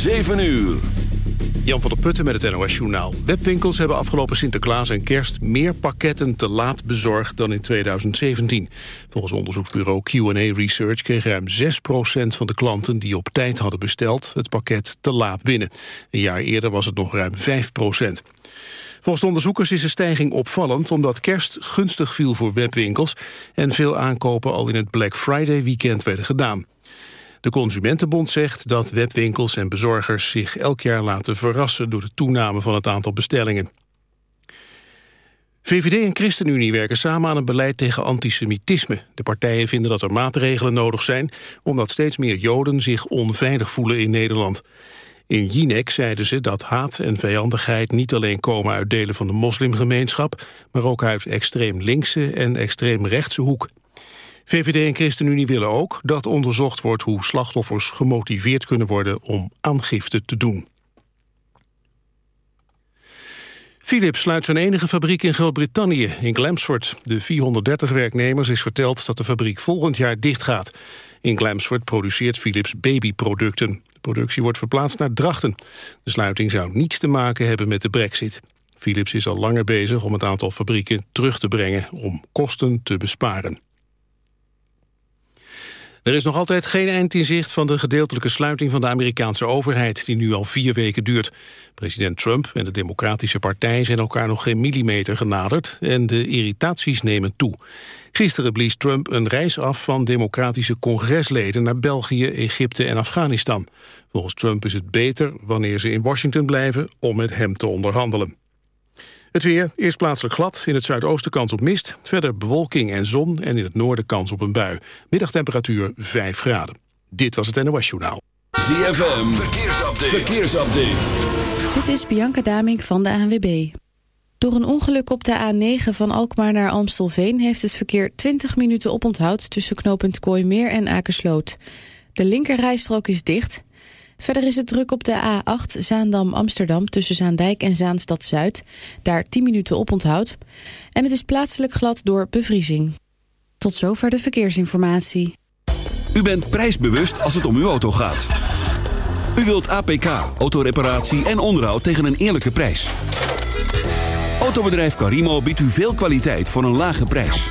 7 uur. Jan van der Putten met het NOS-journaal. Webwinkels hebben afgelopen Sinterklaas en kerst... meer pakketten te laat bezorgd dan in 2017. Volgens onderzoeksbureau Q&A Research... kreeg ruim 6% van de klanten die op tijd hadden besteld... het pakket te laat binnen. Een jaar eerder was het nog ruim 5% Volgens de onderzoekers is de stijging opvallend... omdat kerst gunstig viel voor webwinkels... en veel aankopen al in het Black Friday weekend werden gedaan. De Consumentenbond zegt dat webwinkels en bezorgers zich elk jaar laten verrassen door de toename van het aantal bestellingen. VVD en ChristenUnie werken samen aan een beleid tegen antisemitisme. De partijen vinden dat er maatregelen nodig zijn... omdat steeds meer Joden zich onveilig voelen in Nederland. In Jinek zeiden ze dat haat en vijandigheid niet alleen komen uit delen van de moslimgemeenschap... maar ook uit extreem linkse en extreem rechtse hoek. VVD en ChristenUnie willen ook dat onderzocht wordt hoe slachtoffers gemotiveerd kunnen worden om aangifte te doen. Philips sluit zijn enige fabriek in Groot-Brittannië, in Glamsford. De 430 werknemers is verteld dat de fabriek volgend jaar dichtgaat. In Glamsford produceert Philips babyproducten. De productie wordt verplaatst naar Drachten. De sluiting zou niets te maken hebben met de brexit. Philips is al langer bezig om het aantal fabrieken terug te brengen... om kosten te besparen. Er is nog altijd geen eind in zicht van de gedeeltelijke sluiting van de Amerikaanse overheid, die nu al vier weken duurt. President Trump en de Democratische Partij zijn elkaar nog geen millimeter genaderd en de irritaties nemen toe. Gisteren blies Trump een reis af van democratische congresleden naar België, Egypte en Afghanistan. Volgens Trump is het beter wanneer ze in Washington blijven om met hem te onderhandelen. Het weer, eerst plaatselijk glad, in het zuidoosten kans op mist... verder bewolking en zon en in het noorden kans op een bui. Middagtemperatuur 5 graden. Dit was het NOS Journaal. ZFM, verkeersupdate. verkeersupdate. Dit is Bianca Damink van de ANWB. Door een ongeluk op de A9 van Alkmaar naar Amstelveen... heeft het verkeer 20 minuten oponthoud tussen knooppunt Kooimeer en Akersloot. De linkerrijstrook is dicht... Verder is het druk op de A8 Zaandam-Amsterdam tussen Zaandijk en Zaanstad-Zuid. Daar 10 minuten op onthoud. En het is plaatselijk glad door bevriezing. Tot zover de verkeersinformatie. U bent prijsbewust als het om uw auto gaat. U wilt APK, autoreparatie en onderhoud tegen een eerlijke prijs. Autobedrijf Carimo biedt u veel kwaliteit voor een lage prijs.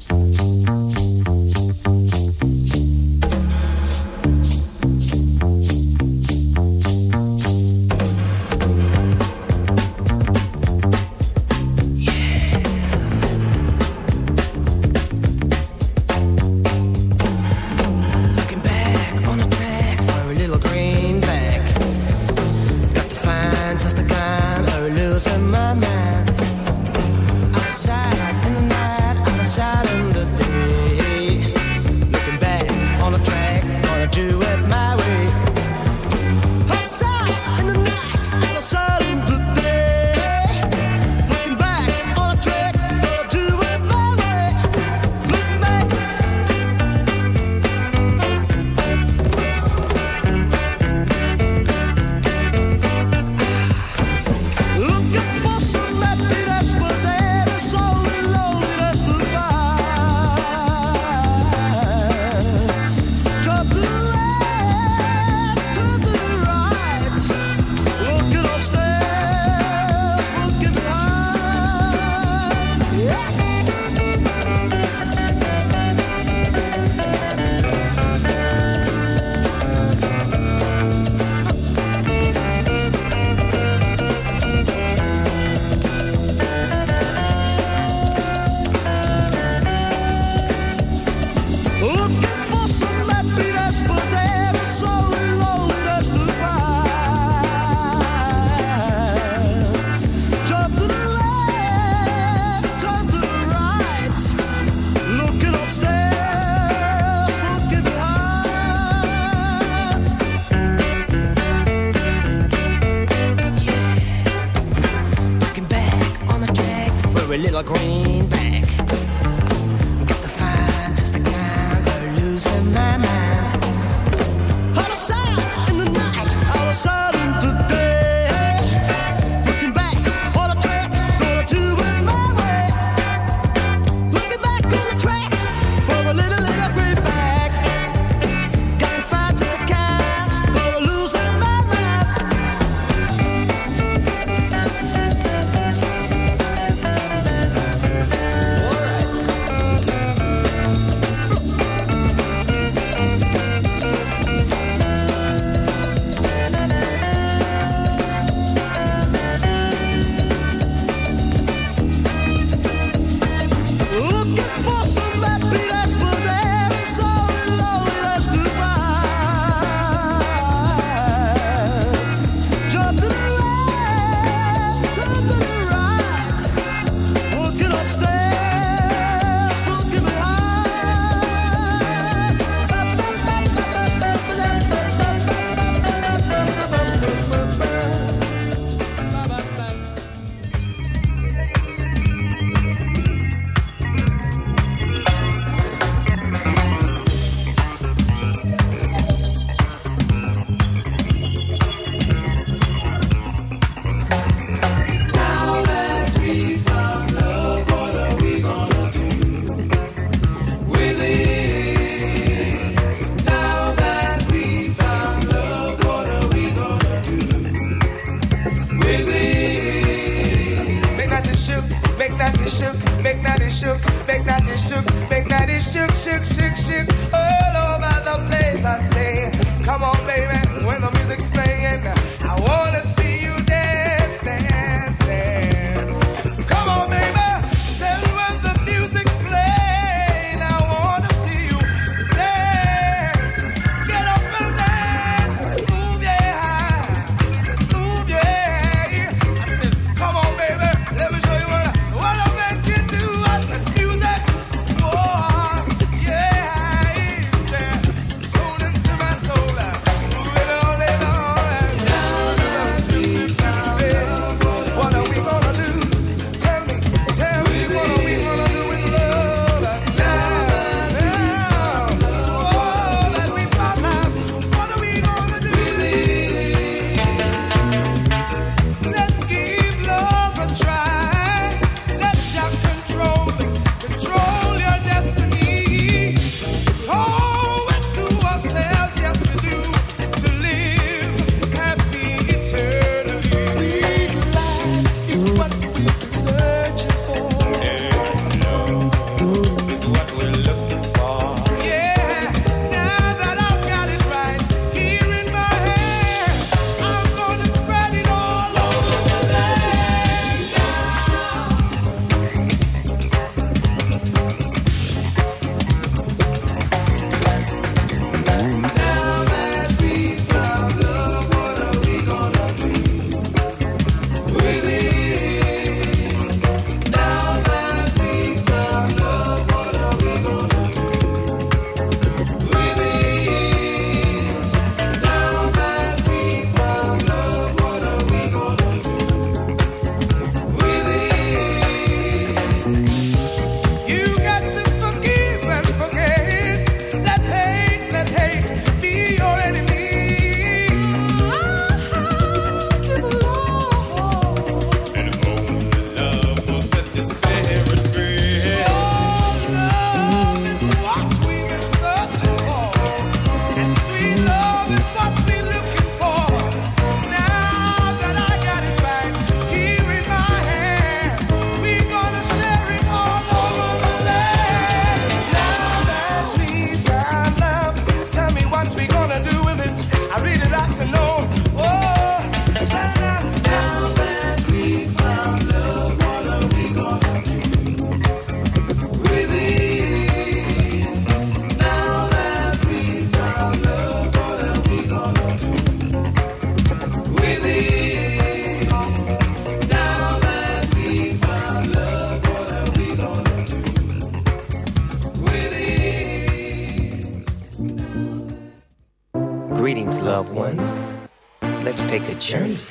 Journey.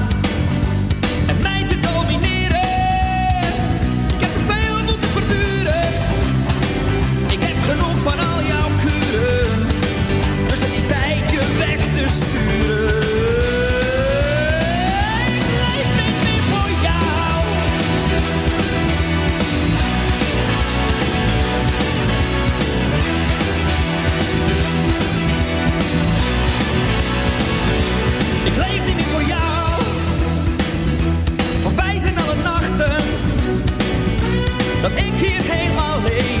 dat ik hier helemaal alleen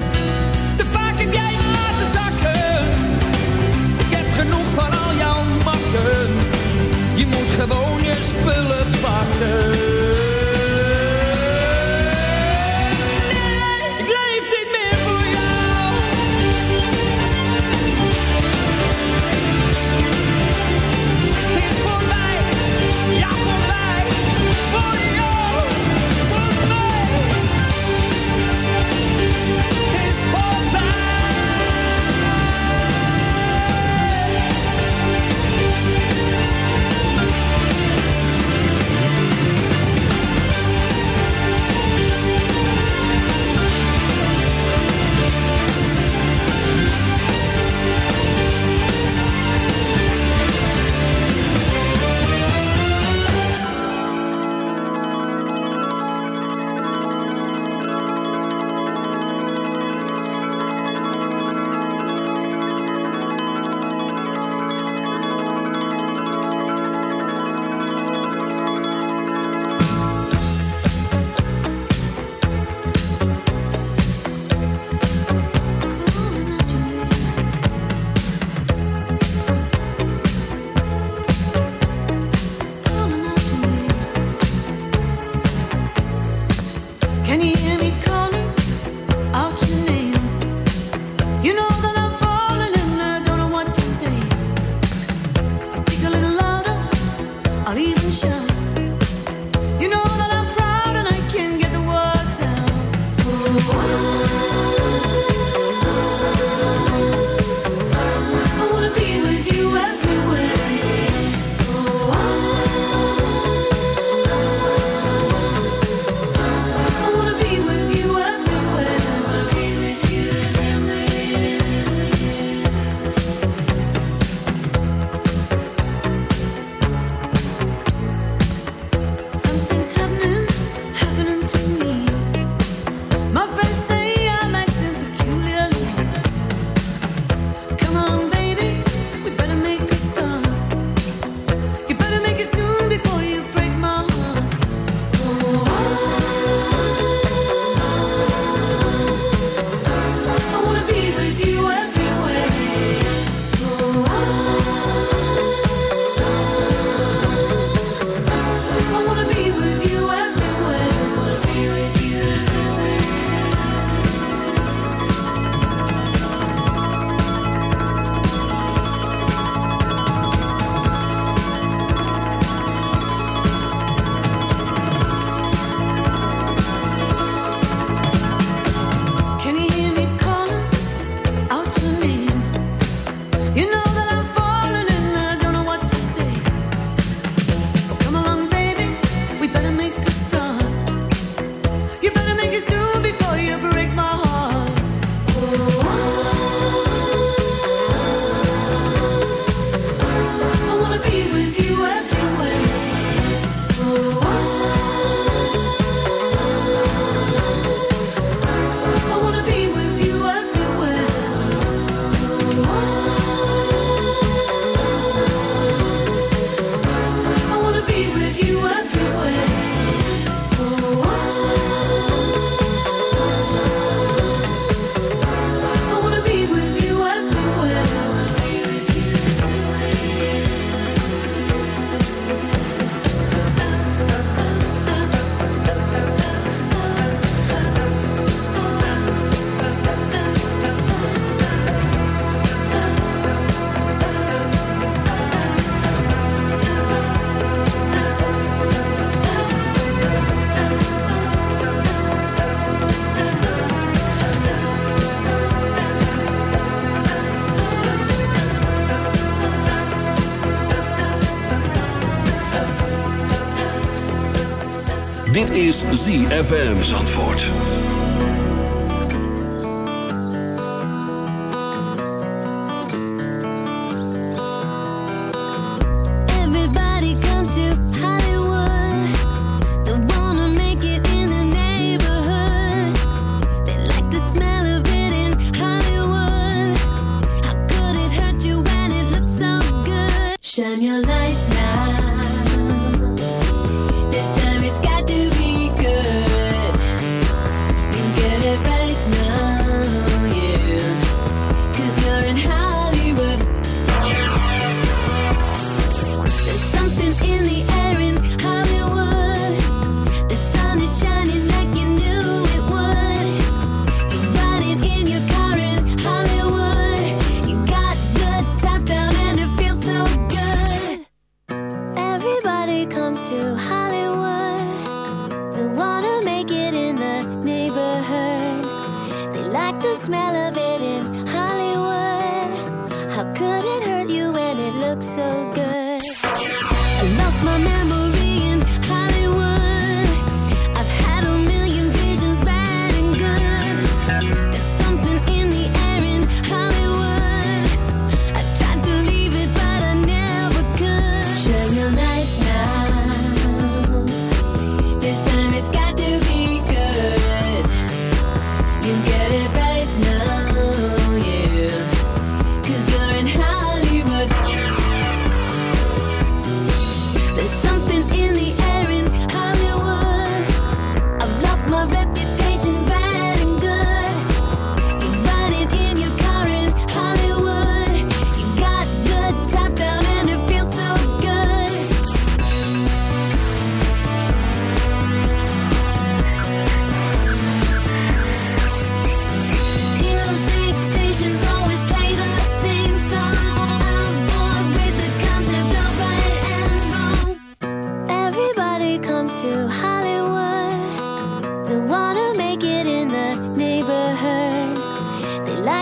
ZFM Zandvoort.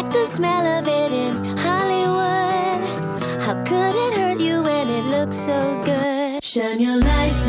like the smell of it in Hollywood. How could it hurt you when it looks so good? Shine your light.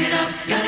it up, turn it up.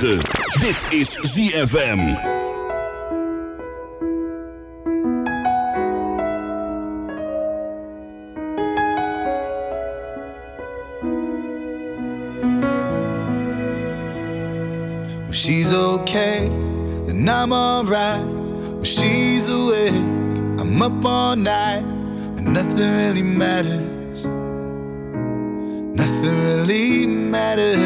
9. Dit is ZFM. She's okay, then I'm alright. When she's awake, I'm up all night. But nothing really matters. Nothing really matters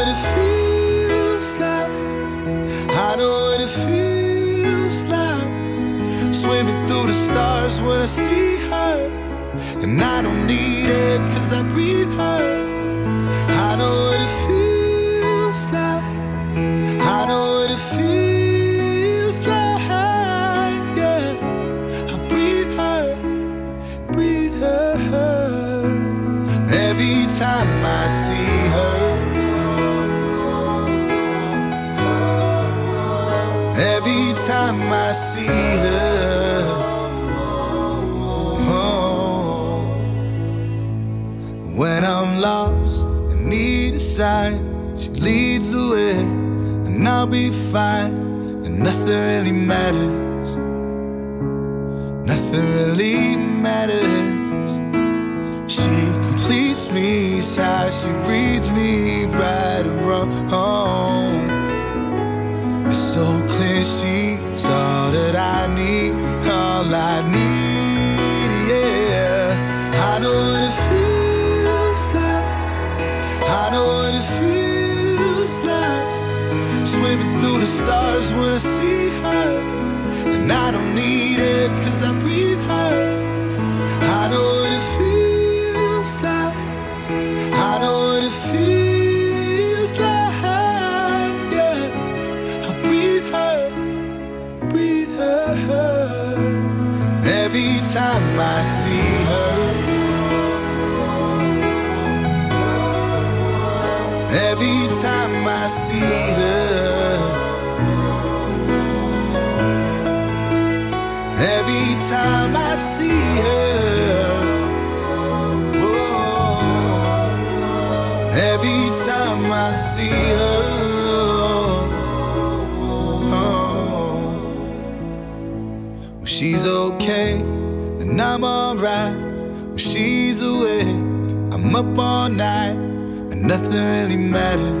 shit, cause I breathe She leads the way, and I'll be fine. And nothing really matters. Nothing really matters. She completes me, sighs, she reads me. up all night, and nothing really matters.